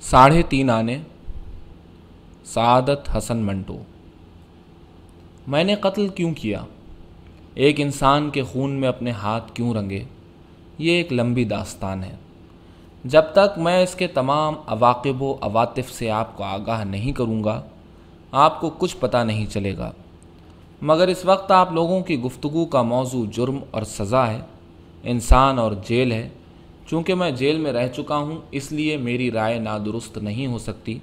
ساڑھے تین آنے۔ سعادت حسن منٹو۔ میں نے قتل کیوں کیا؟ ایک انسان کے خون میں اپنے ہاتھ کیوں رنگے؟ یہ ایک لمبی داستان ہے۔ جب تک میں اس کے تمام عواقب و عواطف سے آپ کو آگاہ نہیں کروں گا، آپ کو کچھ پتہ نہیں چلے گا۔ مگر اس وقت آپ لوگوں کی گفتگو کا موضوع جرم اور سزا ہے۔ انسان اور جیل ہے۔ چونکہ میں جیل میں رہ چکا ہوں، اس لیے میری رائے نادرست نہیں ہو سکتی۔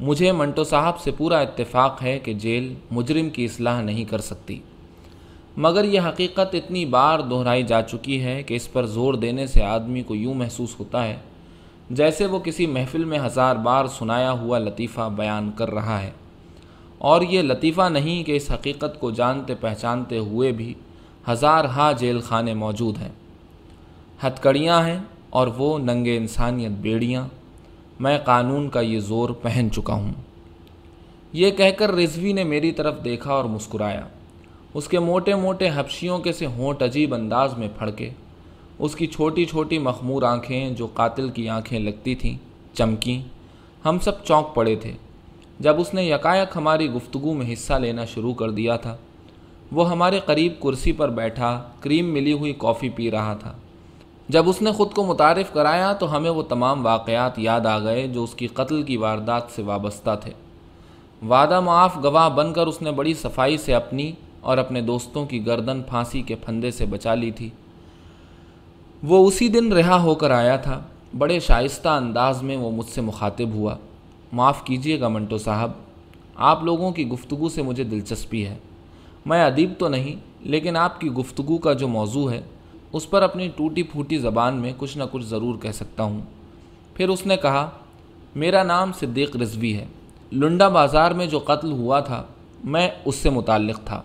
مجھے منٹو صاحب سے پورا اتفاق ہے کہ جیل مجرم کی اصلاح نہیں کر سکتی۔ مگر یہ حقیقت اتنی بار دہرائی جا چکی ہے کہ اس پر زور دینے سے آدمی کو یوں محسوس ہوتا ہے جیسے وہ کسی محفل میں ہزار بار سنایا ہوا لطیفہ بیان کر رہا ہے۔ اور یہ لطیفہ نہیں کہ اس حقیقت کو جانتے پہچانتے ہوئے بھی ہزار ہا جیل خانے موجود ہیں۔ ہتکڑیاں ہیں اور وہ ننگے انسانیت بیڑیاں میں قانون کا یہ زور پہن چکا ہوں۔ یہ کہہ کر رضوی نے میری طرف دیکھا اور مسکرایا۔ اس کے موٹے موٹے حبشیوں کے سے ہونٹ عجیب انداز میں پھڑکے۔ اس کی چھوٹی چھوٹی مخمور آنکھیں جو قاتل کی آنکھیں لگتی تھیں چمکیں۔ ہم سب چونک پڑے تھے۔ جب اس نے یکایک ہماری گفتگو میں حصہ لینا شروع کر دیا تھا، وہ ہمارے قریب کرسی پر بیٹھا، کریم ملی ہوئی کافی پی رہا تھا۔ جب اس نے خود کو متعارف کرایا تو ہمیں وہ تمام واقعات یاد آ گئے جو اس کی قتل کی واردات سے وابستہ تھے۔ وعدہ معاف گواہ بن کر اس نے بڑی صفائی سے اپنی اور اپنے دوستوں کی گردن پھانسی کے پھندے سے بچا لی تھی۔ وہ اسی دن رہا ہو کر آیا تھا۔ بڑے شائستہ انداز میں وہ مجھ سے مخاطب ہوا۔ معاف کیجیے گا منٹو صاحب، آپ لوگوں کی گفتگو سے مجھے دلچسپی ہے۔ میں ادیب تو نہیں، لیکن آپ کی گفتگو کا جو موضوع ہے اس پر اپنی ٹوٹی پھوٹی زبان میں کچھ نہ کچھ ضرور کہہ سکتا ہوں۔ پھر اس نے کہا، میرا نام صدیق رضوی ہے۔ لنڈا بازار میں جو قتل ہوا تھا، میں اس سے متعلق تھا۔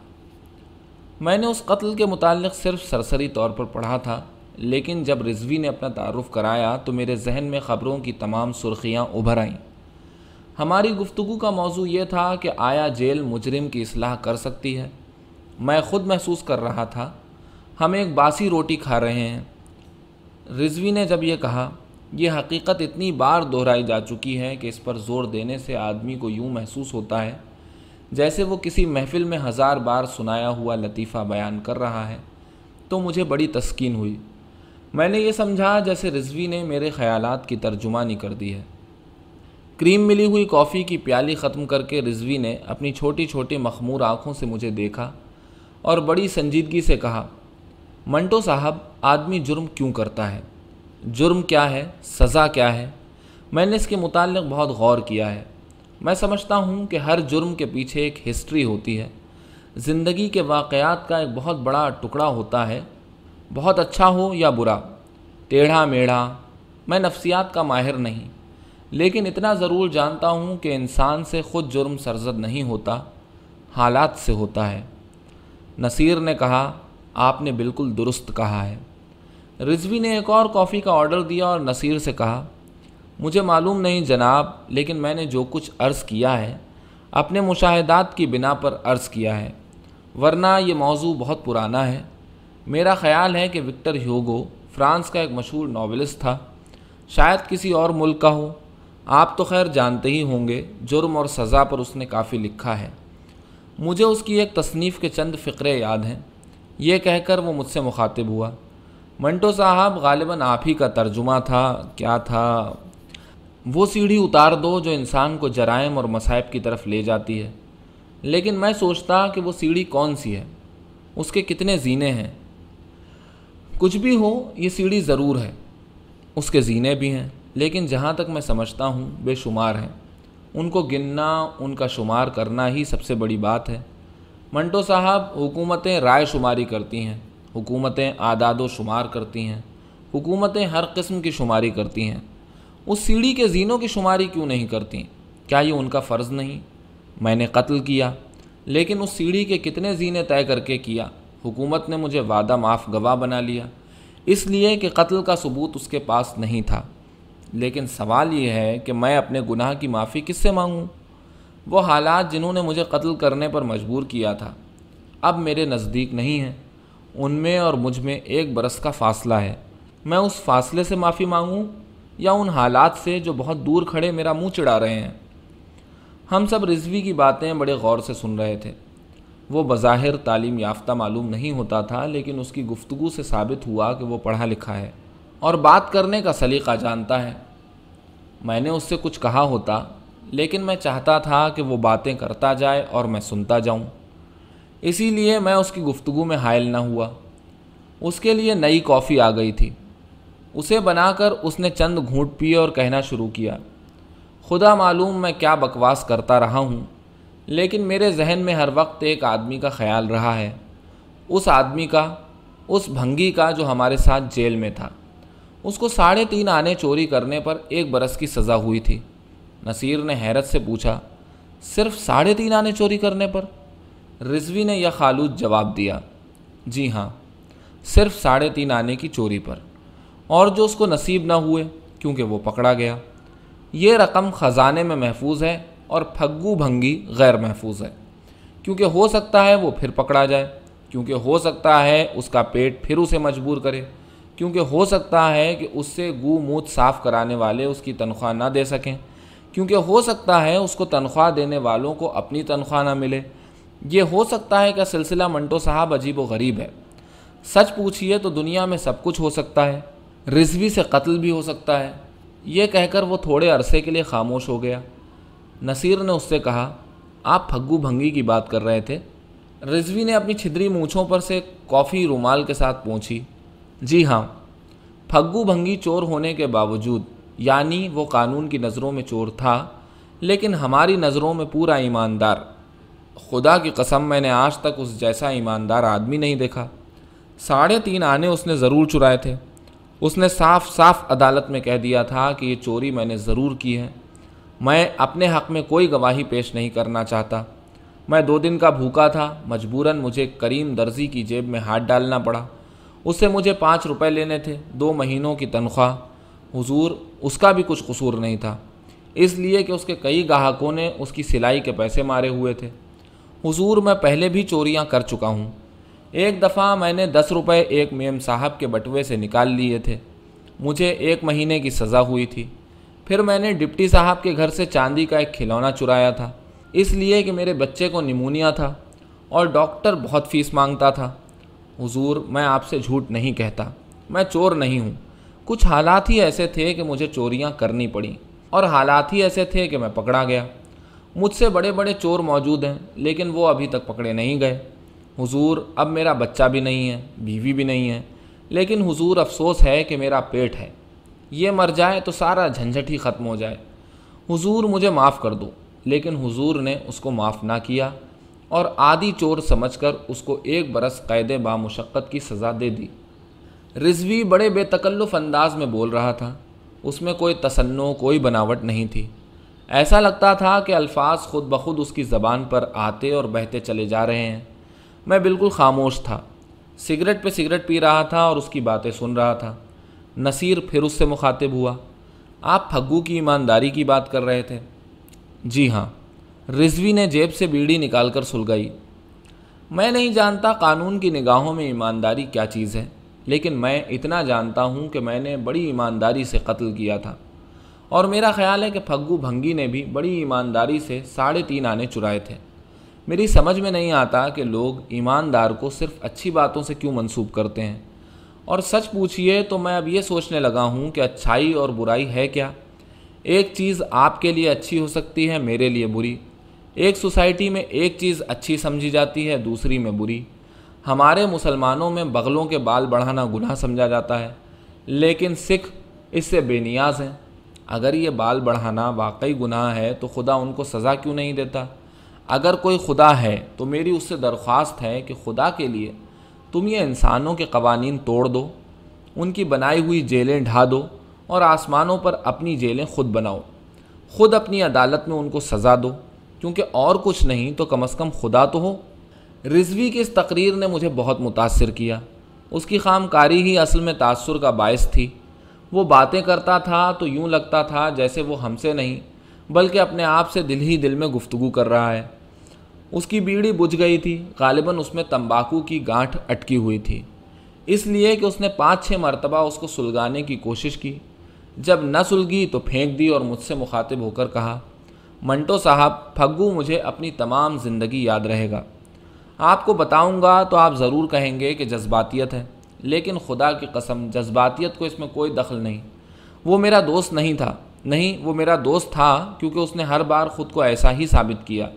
میں نے اس قتل کے متعلق صرف سرسری طور پر پڑھا تھا، لیکن جب رضوی نے اپنا تعارف کرایا تو میرے ذہن میں خبروں کی تمام سرخیاں ابھر آئیں۔ ہماری گفتگو کا موضوع یہ تھا کہ آیا جیل مجرم کی اصلاح کر سکتی ہے۔ میں خود محسوس کر رہا تھا ہم ایک باسی روٹی کھا رہے ہیں۔ رضوی نے جب یہ کہا، یہ حقیقت اتنی بار دہرائی جا چکی ہے کہ اس پر زور دینے سے آدمی کو یوں محسوس ہوتا ہے جیسے وہ کسی محفل میں ہزار بار سنایا ہوا لطیفہ بیان کر رہا ہے۔ تو مجھے بڑی تسکین ہوئی۔ میں نے یہ سمجھا جیسے رضوی نے میرے خیالات کی ترجمانی کر دی ہے۔ کریم ملی ہوئی کافی کی پیالی ختم کر کے رضوی نے اپنی چھوٹی چھوٹی مخمور آنکھوں سے مجھے دیکھا اور بڑی سنجیدگی سے کہا منٹو صاحب، آدمی جرم کیوں کرتا ہے؟ جرم کیا ہے؟ سزا کیا ہے؟ میں نے اس کے متعلق بہت غور کیا ہے۔ میں سمجھتا ہوں کہ ہر جرم کے پیچھے ایک ہسٹری ہوتی ہے۔ زندگی کے واقعات کا ایک بہت بڑا ٹکڑا ہوتا ہے۔ بہت اچھا ہو یا برا؟ ٹیڑھا میڑھا، میں نفسیات کا ماہر نہیں۔ لیکن اتنا ضرور جانتا ہوں کہ انسان سے خود جرم سرزد نہیں ہوتا، حالات سے ہوتا ہے۔ نصیر نے کہا آپ نے بالکل درست کہا ہے۔ رضوی نے ایک اور کافی کا آرڈر دیا اور نصیر سے کہا، مجھے معلوم نہیں جناب، لیکن میں نے جو کچھ عرض کیا ہے، اپنے مشاہدات کی بنا پر عرض کیا ہے۔ ورنہ یہ موضوع بہت پرانا ہے۔ میرا خیال ہے کہ وکٹر ہیوگو فرانس کا ایک مشہور ناولسٹ تھا۔ شاید کسی اور ملک کا ہو۔ آپ تو خیر جانتے ہی ہوں گے، جرم اور سزا پر اس نے کافی لکھا ہے۔ مجھے اس کی ایک تصنیف کے چند فقرے یاد ہیں۔ یہ کہہ کر وہ مجھ سے مخاطب ہوا۔ منٹو صاحب غالباً آپ ہی کا ترجمہ تھا، کیا تھا؟ وہ سیڑھی اتار دو جو انسان کو جرائم اور مصائب کی طرف لے جاتی ہے۔ لیکن میں سوچتا کہ وہ سیڑھی کون سی ہے؟ اس کے کتنے زینے ہیں؟ کچھ بھی ہو، یہ سیڑھی ضرور ہے۔ اس کے زینے بھی ہیں، لیکن جہاں تک میں سمجھتا ہوں، بے شمار ہیں۔ ان کو گننا، ان کا شمار کرنا ہی سب سے بڑی بات ہے۔ منٹو صاحب حکومتیں رائے شماری کرتی ہیں، حکومتیں اعداد و شمار کرتی ہیں، حکومتیں ہر قسم کی شماری کرتی ہیں۔ اس سیڑھی کے زینوں کی شماری کیوں نہیں کرتی؟ کیا یہ ان کا فرض نہیں؟ میں نے قتل کیا، لیکن اس سیڑھی کے کتنے زینے طے کر کے کیا؟ حکومت نے مجھے وعدہ معاف گواہ بنا لیا۔ اس لیے کہ قتل کا ثبوت اس کے پاس نہیں تھا۔ لیکن سوال یہ ہے کہ میں اپنے گناہ کی معافی کس سے مانگوں؟ وہ حالات جنہوں نے مجھے قتل کرنے پر مجبور کیا تھا، اب میرے نزدیک نہیں ہیں۔ ان میں اور مجھ میں ایک برس کا فاصلہ ہے۔ میں اس فاصلے سے معافی مانگوں یا ان حالات سے جو بہت دور کھڑے میرا منہ چڑھا رہے ہیں؟ ہم سب رضوی کی باتیں بڑے غور سے سن رہے تھے۔ وہ بظاہر تعلیم یافتہ معلوم نہیں ہوتا تھا، لیکن اس کی گفتگو سے ثابت ہوا کہ وہ پڑھا لکھا ہے اور بات کرنے کا سلیقہ جانتا ہے۔ میں نے اس سے کچھ کہا ہوتا لیکن میں چاہتا تھا کہ وہ باتیں کرتا جائے اور میں سنتا جاؤں۔ اسی لیے میں اس کی گفتگو میں حائل نہ ہوا۔ اس کے لیے نئی کافی آ گئی تھی۔ اسے بنا کر اس نے چند گھونٹ پیے اور کہنا شروع کیا۔ خدا معلوم میں کیا بکواس کرتا رہا ہوں، لیکن میرے ذہن میں ہر وقت ایک آدمی کا خیال رہا ہے۔ اس آدمی کا، اس بھنگی کا جو ہمارے ساتھ جیل میں تھا۔ اس کو ساڑھے تین آنے چوری کرنے پر ایک برس کی سزا ہوئی تھی۔ نصیر نے حیرت سے پوچھا، صرف ساڑھے تین آنے چوری کرنے پر؟ رضوی نے یہ خالود جواب دیا جی ہاں صرف ساڑھے تین آنے کی چوری پر۔ اور جو اس کو نصیب نہ ہوئے، کیونکہ وہ پکڑا گیا۔ یہ رقم خزانے میں محفوظ ہے اور پھگو بھنگی غیر محفوظ ہے۔ کیونکہ ہو سکتا ہے وہ پھر پکڑا جائے، کیونکہ ہو سکتا ہے اس کا پیٹ پھر اسے مجبور کرے۔ کیونکہ ہو سکتا ہے کہ اس سے گو موت صاف کرانے والے اس کی تنخواہ نہ دے سکیں۔ کیونکہ ہو سکتا ہے اس کو تنخواہ دینے والوں کو اپنی تنخواہ نہ ملے۔ یہ ہو سکتا ہے کہ سلسلہ منٹو صاحب عجیب و غریب ہے۔ سچ پوچھئے تو دنیا میں سب کچھ ہو سکتا ہے۔ رضوی سے قتل بھی ہو سکتا ہے۔ یہ کہہ کر وہ تھوڑے عرصے کے لیے خاموش ہو گیا۔ نصیر نے اس سے کہا، آپ پھگو بھنگی کی بات کر رہے تھے۔ رضوی نے اپنی چھدری مونچھوں پر سے کافی رومال کے ساتھ پہنچی جی ہاں پھگو بھنگی چور ہونے کے باوجود یعنی وہ قانون کی نظروں میں چور تھا، لیکن ہماری نظروں میں پورا ایماندار۔ خدا کی قسم، میں نے آج تک اس جیسا ایماندار آدمی نہیں دیکھا۔ ساڑھے تین آنے اس نے ضرور چرائے تھے۔ اس نے صاف صاف عدالت میں کہہ دیا تھا کہ یہ چوری میں نے ضرور کی ہے۔ میں اپنے حق میں کوئی گواہی پیش نہیں کرنا چاہتا۔ میں دو دن کا بھوکا تھا، مجبوراً مجھے کریم درزی کی جیب میں ہاتھ ڈالنا پڑا۔ اس سے مجھے پانچ روپے لینے تھے، دو مہینوں کی تنخواہ۔ حضور اس کا بھی کچھ قصور نہیں تھا۔ اس لیے کہ اس کے کئی گاہکوں نے اس کی سلائی کے پیسے مارے ہوئے تھے۔ حضور میں پہلے بھی چوریاں کر چکا ہوں۔ ایک دفعہ میں نے دس روپے ایک میم صاحب کے بٹوے سے نکال لیے تھے۔ مجھے ایک مہینے کی سزا ہوئی تھی۔ پھر میں نے ڈپٹی صاحب کے گھر سے چاندی کا ایک کھلونا چرایا تھا۔ اس لیے کہ میرے بچے کو نمونیا تھا اور ڈاکٹر بہت فیس مانگتا تھا۔ حضور، میں آپ سے جھوٹ نہیں کہتا۔ میں چور نہیں ہوں۔ کچھ حالات ہی ایسے تھے کہ مجھے چوریاں کرنی پڑیں اور حالات ہی ایسے تھے کہ میں پکڑا گیا۔ مجھ سے بڑے بڑے چور موجود ہیں، لیکن وہ ابھی تک پکڑے نہیں گئے۔ حضور، اب میرا بچہ بھی نہیں ہے، بیوی بھی نہیں ہے۔ لیکن حضور، افسوس ہے کہ میرا پیٹ ہے۔ یہ مر جائے تو سارا جھنجھٹ ہی ختم ہو جائے۔ حضور، مجھے معاف کر دو۔ لیکن حضور نے اس کو معاف نہ کیا اور آدھی چور سمجھ کر اس کو ایک برس قید بامشقت کی سزا دے دی۔ رضوی بڑے بے تکلف انداز میں بول رہا تھا۔ اس میں کوئی تسنو، کوئی بناوٹ نہیں تھی۔ ایسا لگتا تھا کہ الفاظ خود بخود اس کی زبان پر آتے اور بہتے چلے جا رہے ہیں۔ میں بالکل خاموش تھا۔ سگریٹ پہ سگریٹ پی رہا تھا اور اس کی باتیں سن رہا تھا۔ نصیر پھر اس سے مخاطب ہوا۔ آپ پھگو کی ایمانداری کی بات کر رہے تھے۔ جی ہاں۔ رضوی نے جیب سے بیڑی نکال کر سلگائی۔ میں نہیں جانتا قانون کی نگاہوں میں ایمانداری کیا چیز ہے۔ لیکن میں اتنا جانتا ہوں کہ میں نے بڑی ایمانداری سے قتل کیا تھا۔ اور میرا خیال ہے کہ پھگو بھنگی نے بھی بڑی ایمانداری سے ساڑھے تین آنے چرائے تھے۔ میری سمجھ میں نہیں آتا کہ لوگ ایماندار کو صرف اچھی باتوں سے کیوں منسوب کرتے ہیں۔ اور سچ پوچھئے تو میں اب یہ سوچنے لگا ہوں کہ اچھائی اور برائی ہے کیا۔ ایک چیز آپ کے لیے اچھی ہو سکتی ہے، میرے لیے بری۔ ایک سوسائٹی میں ایک چیز اچھی سمجھی جاتی ہے، دوسری میں بری۔ ہمارے مسلمانوں میں بغلوں کے بال بڑھانا گناہ سمجھا جاتا ہے، لیکن سکھ اس سے بے نیاز ہیں۔ اگر یہ بال بڑھانا واقعی گناہ ہے تو خدا ان کو سزا کیوں نہیں دیتا؟ اگر کوئی خدا ہے تو میری اس سے درخواست ہے کہ خدا کے لیے تم یہ انسانوں کے قوانین توڑ دو، ان کی بنائی ہوئی جیلیں ڈھا دو اور آسمانوں پر اپنی جیلیں خود بناؤ۔ خود اپنی عدالت میں ان کو سزا دو، کیونکہ اور کچھ نہیں تو کم از کم خدا تو ہو۔ رضوی کی اس تقریر نے مجھے بہت متاثر کیا۔ اس کی خام کاری ہی اصل میں تاثر کا باعث تھی۔ وہ باتیں کرتا تھا تو یوں لگتا تھا جیسے وہ ہم سے نہیں، بلکہ اپنے آپ سے دل ہی دل میں گفتگو کر رہا ہے۔ اس کی بیڑی بجھ گئی تھی، غالباً اس میں تمباکو کی گانٹھ اٹکی ہوئی تھی۔ اس لیے کہ اس نے پانچ چھ مرتبہ اس کو سلگانے کی کوشش کی۔ جب نہ سلگی تو پھینک دی اور مجھ سے مخاطب ہو کر کہا، منٹو صاحب، پھگو مجھے اپنی تمام زندگی یاد رہے گا۔ آپ کو بتاؤں گا تو آپ ضرور کہیں گے کہ جذباتیت ہے، لیکن خدا کی قسم جذباتیت کو اس میں کوئی دخل نہیں۔ وہ میرا دوست نہیں تھا، نہیں، وہ میرا دوست تھا کیونکہ اس نے ہر بار خود کو ایسا ہی ثابت کیا۔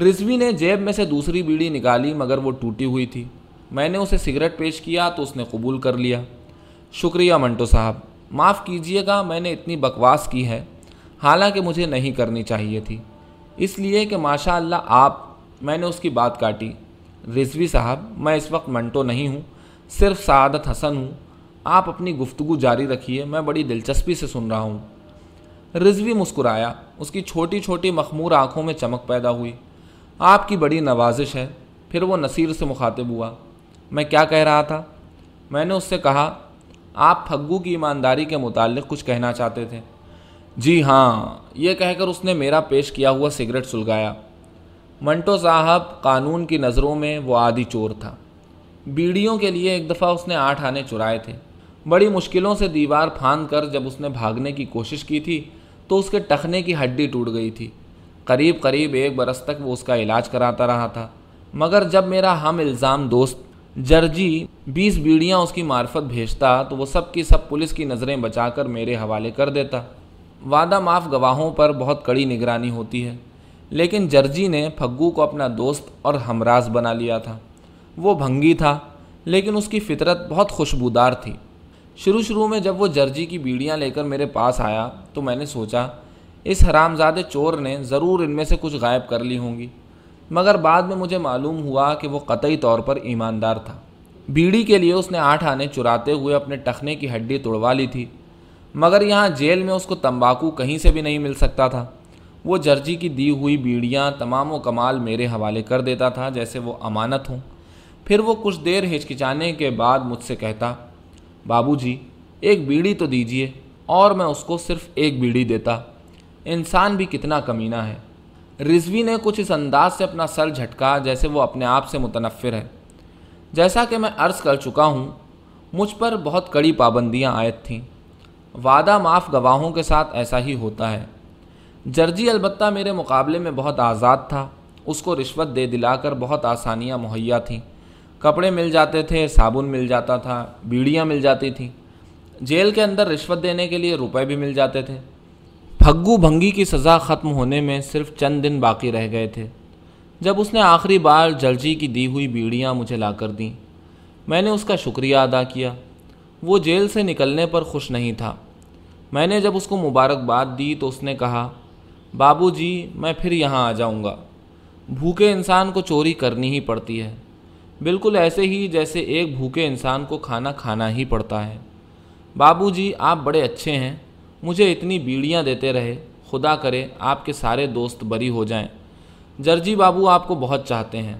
رضوی نے جیب میں سے دوسری بیڑی نکالی، مگر وہ ٹوٹی ہوئی تھی۔ میں نے اسے سگریٹ پیش کیا تو اس نے قبول کر لیا۔ شکریہ منٹو صاحب، معاف کیجیے گا، میں نے اتنی بکواس کی ہے۔ حالانکہ مجھے نہیں کرنی چاہیے تھی۔ اس لیے کہ ماشاء اللہ آپ میں نے اس کی بات کاٹی۔ رضوی صاحب، میں اس وقت منٹو نہیں ہوں، صرف سعادت حسن ہوں۔ آپ اپنی گفتگو جاری رکھیے، میں بڑی دلچسپی سے سن رہا ہوں۔ رضوی مسکرایا، اس کی چھوٹی چھوٹی مخمور آنکھوں میں چمک پیدا ہوئی۔ آپ کی بڑی نوازش ہے، پھر وہ نصیر سے مخاطب ہوا۔ میں کیا کہہ رہا تھا؟ میں نے اس سے کہا، آپ پھگو کی ایمانداری کے متعلق کچھ کہنا چاہتے تھے۔ جی ہاں یہ کہہ کر اس نے میرا پیش کیا ہوا سگریٹ سلگایا۔ منٹو صاحب قانون کی نظروں میں وہ عادی چور تھا۔ بیڑیوں کے لیے ایک دفعہ اس نے آٹھ آنے چرائے تھے۔ بڑی مشکلوں سے دیوار پھاند کر جب اس نے بھاگنے کی کوشش کی تھی تو اس کے ٹخنے کی ہڈی ٹوٹ گئی تھی۔ قریب قریب ایک برس تک وہ اس کا علاج کراتا رہا تھا۔ مگر جب میرا ہم الزام دوست جرجی بیس بیڑیاں اس کی معرفت بھیجتا تو وہ سب کی سب پولیس کی نظریں بچا کر میرے حوالے کر دیتا۔ وعدہ معاف گواہوں پر بہت کڑی نگرانی ہوتی ہے۔ لیکن جرجی نے پھگو کو اپنا دوست اور ہمراز بنا لیا تھا۔ وہ بھنگی تھا، لیکن اس کی فطرت بہت خوشبودار تھی۔ شروع شروع میں جب وہ جرجی کی بیڑیاں لے کر میرے پاس آیا تو میں نے سوچا، اس حرام زادے چور نے ضرور ان میں سے کچھ غائب کر لی ہوں گی۔ مگر بعد میں مجھے معلوم ہوا کہ وہ قطعی طور پر ایماندار تھا۔ بیڑی کے لیے اس نے آٹھ آنے چراتے ہوئے اپنے ٹخنے کی ہڈی توڑوا لی تھی، مگر یہاں جیل میں اس کو تمباکو کہیں سے بھی نہیں مل سکتا تھا۔ وہ جرجی کی دی ہوئی بیڑیاں تمام و کمال میرے حوالے کر دیتا تھا جیسے وہ امانت ہوں۔ پھر وہ کچھ دیر ہچکچانے کے بعد مجھ سے کہتا، بابو جی ایک بیڑی تو دیجیے، اور میں اس کو صرف ایک بیڑی دیتا۔ انسان بھی کتنا کمینہ ہے۔ رضوی نے کچھ اس انداز سے اپنا سر جھٹکا جیسے وہ اپنے آپ سے متنفر ہے۔ جیسا کہ میں عرض کر چکا ہوں، مجھ پر بہت کڑی پابندیاں عائد تھیں۔ وعدہ معاف گواہوں کے ساتھ ایسا ہی ہوتا ہے۔ جرجی البتہ میرے مقابلے میں بہت آزاد تھا۔ اس کو رشوت دے دلا کر بہت آسانیاں مہیا تھیں۔ کپڑے مل جاتے تھے، صابن مل جاتا تھا، بیڑیاں مل جاتی تھیں۔ جیل کے اندر رشوت دینے کے لیے روپے بھی مل جاتے تھے۔ پھگو بھنگی کی سزا ختم ہونے میں صرف چند دن باقی رہ گئے تھے۔ جب اس نے آخری بار جرجی کی دی ہوئی بیڑیاں مجھے لا کر دیں، میں نے اس کا شکریہ ادا کیا۔ وہ جیل سے نکلنے پر خوش نہیں تھا۔ میں نے جب اس کو مبارکباد دی تو اس نے کہا بابو جی میں پھر یہاں آ جاؤں گا۔ بھوکے انسان کو چوری کرنی ہی پڑتی ہے۔ بالکل ایسے ہی جیسے ایک بھوکے انسان کو کھانا کھانا ہی پڑتا ہے۔ بابو جی آپ بڑے اچھے ہیں۔ مجھے اتنی بیڑیاں دیتے رہے۔ خدا کرے، آپ کے سارے دوست بری ہو جائیں۔ جرجی بابو آپ کو بہت چاہتے ہیں۔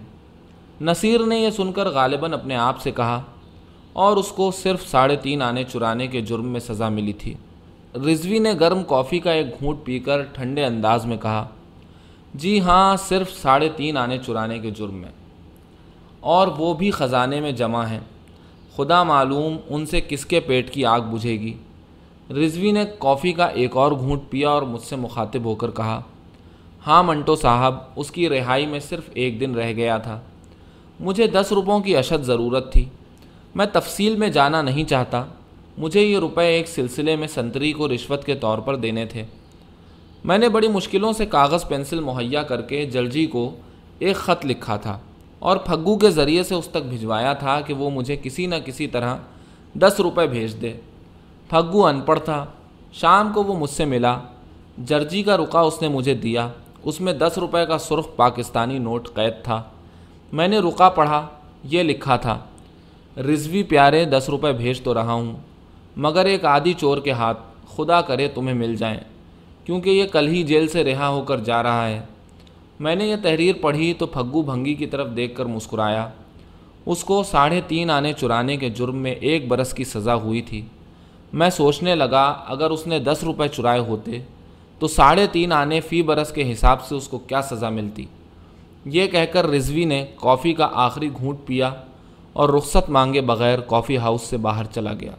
نصیر نے یہ سن کر غالباً اپنے آپ سے کہا، اور اس کو صرف ساڑھے تین آنے چرانے کے جرم میں سزا ملی تھی۔ رضوی نے گرم کافی کا ایک گھونٹ پی کر ٹھنڈے انداز میں کہا جی ہاں صرف ساڑھے تین آنے چرانے کے جرم میں اور وہ بھی خزانے میں جمع ہیں۔ خدا معلوم ان سے کس کے پیٹ کی آگ بجھے گی رضوی نے کافی کا ایک اور گھونٹ پیا اور مجھ سے مخاطب ہو کر کہا ہاں منٹو صاحب، اس کی رہائی میں صرف ایک دن رہ گیا تھا۔ مجھے دس روپوں کی اشد ضرورت تھی۔ میں تفصیل میں جانا نہیں چاہتا۔ مجھے یہ روپے ایک سلسلے میں سنتری کو رشوت کے طور پر دینے تھے۔ میں نے بڑی مشکلوں سے کاغذ پینسل مہیا کر کے جلجی کو ایک خط لکھا تھا اور پھگو کے ذریعے سے اس تک بھجوایا تھا کہ وہ مجھے کسی نہ کسی طرح دس روپے بھیج دے۔ پھگو ان پڑھ تھا۔ شام کو وہ مجھ سے ملا۔ جرجی کا رکا اس نے مجھے دیا۔ اس میں دس روپے کا سرخ پاکستانی نوٹ قید تھا۔ میں نے رکا پڑھا، یہ لکھا تھا، رضوی پیارے دس روپے بھیج تو رہا ہوں۔ مگر ایک عادی چور کے ہاتھ خدا کرے تمہیں مل جائیں، کیونکہ یہ کل ہی جیل سے رہا ہو کر جا رہا ہے۔ میں نے یہ تحریر پڑھی تو پھگو بھنگی کی طرف دیکھ کر مسکرایا۔ اس کو ساڑھے تین آنے چرانے کے جرم میں ایک برس کی سزا ہوئی تھی۔ میں سوچنے لگا، اگر اس نے دس روپے چرائے ہوتے تو ساڑھے تین آنے فی برس کے حساب سے اس کو کیا سزا ملتی؟ یہ کہہ کر رضوی نے کافی کا آخری گھونٹ پیا اور رخصت مانگے بغیر کافی ہاؤس سے باہر چلا گیا۔